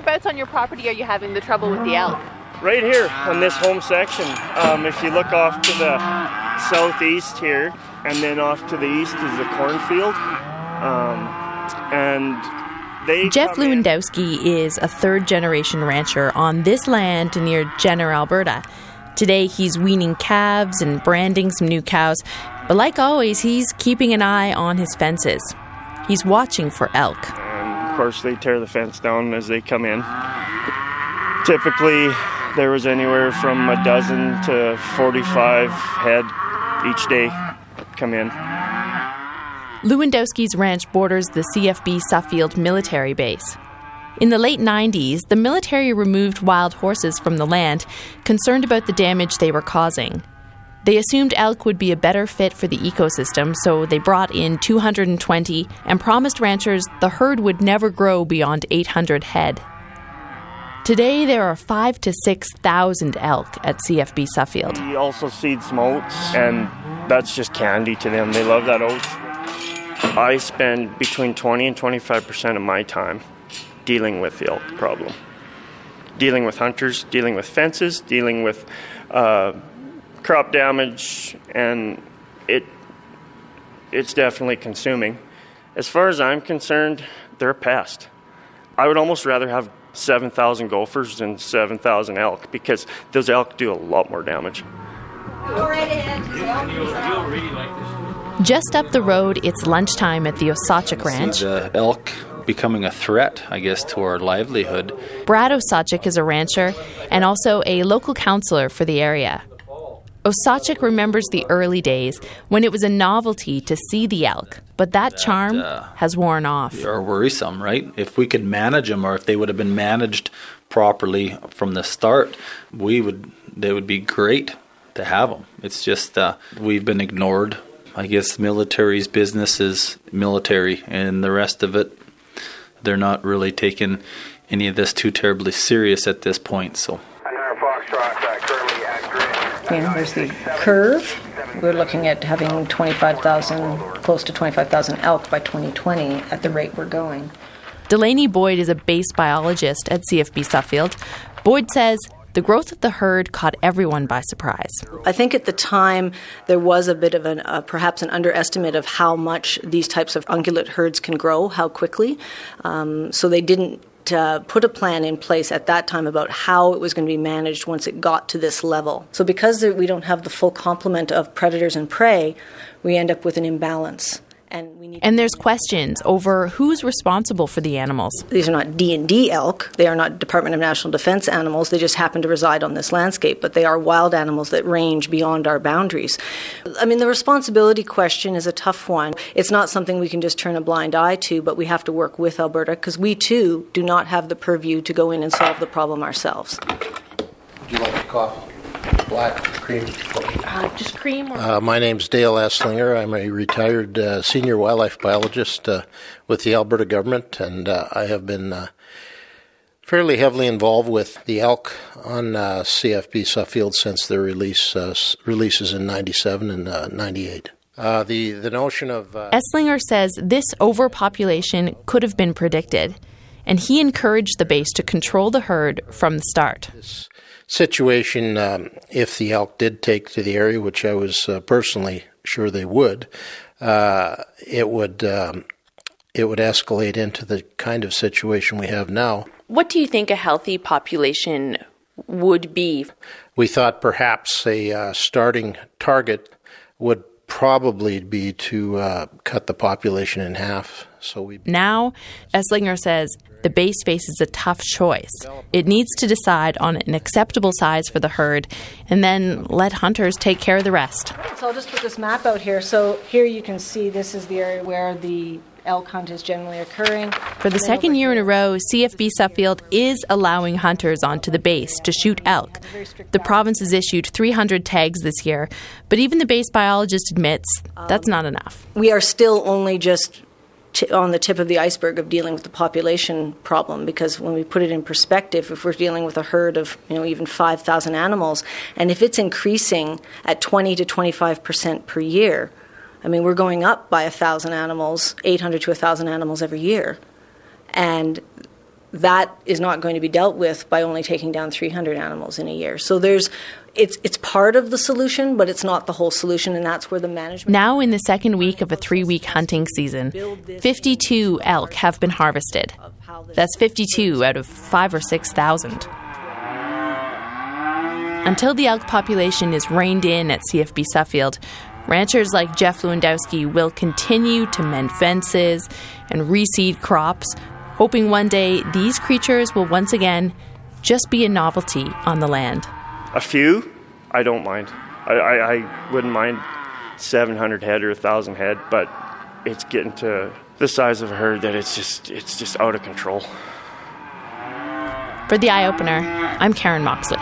whereabouts on your property are you having the trouble with the elk? Right here on this home section. Um, if you look off to the southeast here, and then off to the east is the cornfield. Um, and they Jeff Lewandowski is a third generation rancher on this land near Jenner, Alberta. Today he's weaning calves and branding some new cows, but like always, he's keeping an eye on his fences. He's watching for elk. Course, they tear the fence down as they come in. Typically, there was anywhere from a dozen to 45 head each day come in. Lewandowski's ranch borders the CFB Suffield military base. In the late 90s, the military removed wild horses from the land, concerned about the damage they were causing. They assumed elk would be a better fit for the ecosystem, so they brought in 220 and promised ranchers the herd would never grow beyond 800 head. Today, there are five to 6,000 elk at CFB Suffield. We also seed some oats, and that's just candy to them. They love that oats. I spend between 20 and 25% of my time dealing with the elk problem. Dealing with hunters, dealing with fences, dealing with uh, crop damage, and it it's definitely consuming. As far as I'm concerned, they're a pest. I would almost rather have 7,000 gophers than 7,000 elk because those elk do a lot more damage. Just up the road, it's lunchtime at the Osachik Ranch. The elk becoming a threat, I guess, to our livelihood. Brad Osachik is a rancher and also a local councillor for the area. Osachik remembers the early days when it was a novelty to see the elk, but that charm uh, has worn off. They're worrisome, right? If we could manage them, or if they would have been managed properly from the start, we would. They would be great to have them. It's just uh, we've been ignored. I guess military's business is military, and the rest of it, they're not really taking any of this too terribly serious at this point. So. You know, there's the curve. We're looking at having 25,000, close to 25,000 elk by 2020 at the rate we're going. Delaney Boyd is a base biologist at CFB Suffield. Boyd says the growth of the herd caught everyone by surprise. I think at the time there was a bit of an, uh, perhaps an underestimate of how much these types of ungulate herds can grow, how quickly. Um, so they didn't uh, put a plan in place at that time about how it was going to be managed once it got to this level. So, because we don't have the full complement of predators and prey, we end up with an imbalance. And, we need and there's questions over who's responsible for the animals. These are not D&D elk. They are not Department of National Defense animals. They just happen to reside on this landscape, but they are wild animals that range beyond our boundaries. I mean, the responsibility question is a tough one. It's not something we can just turn a blind eye to, but we have to work with Alberta because we too do not have the purview to go in and solve the problem ourselves. Would you like a coffee? Black cream? Uh, just cream? Uh, my name's Dale Esslinger. I'm a retired uh, senior wildlife biologist uh, with the Alberta government, and uh, I have been uh, fairly heavily involved with the elk on CFB Suffield since their release releases in '97 and '98. Uh, the the notion of uh, Esslinger says this overpopulation could have been predicted, and he encouraged the base to control the herd from the start. This situation, um, if the elk did take to the area, which I was uh, personally sure they would, uh, it would um, it would escalate into the kind of situation we have now. What do you think a healthy population would be? We thought perhaps a uh, starting target would probably be to uh, cut the population in half. So we now, Esslinger says the base faces a tough choice. It needs to decide on an acceptable size for the herd, and then let hunters take care of the rest. So I'll just put this map out here. So here you can see this is the area where the elk hunt is generally occurring. For the second year in a row, CFB Suffield is allowing hunters onto the base to shoot elk. The province has issued 300 tags this year, but even the base biologist admits that's um, not enough. We are still only just t- on the tip of the iceberg of dealing with the population problem because when we put it in perspective if we're dealing with a herd of you know even 5000 animals and if it's increasing at 20 to 25% per year I mean we're going up by 1000 animals 800 to 1000 animals every year and that is not going to be dealt with by only taking down 300 animals in a year. So there's it's it's part of the solution, but it's not the whole solution, and that's where the management. Now, in the second week of a three-week hunting season, 52 elk have been harvested. That's 52 out of five or six thousand. Until the elk population is reined in at CFB Suffield, ranchers like Jeff Lewandowski will continue to mend fences and reseed crops, hoping one day these creatures will once again just be a novelty on the land. A few, I don't mind. I, I, I wouldn't mind 700 head or 1,000 head, but it's getting to the size of a herd that it's just it's just out of control. For the eye opener, I'm Karen Moxley.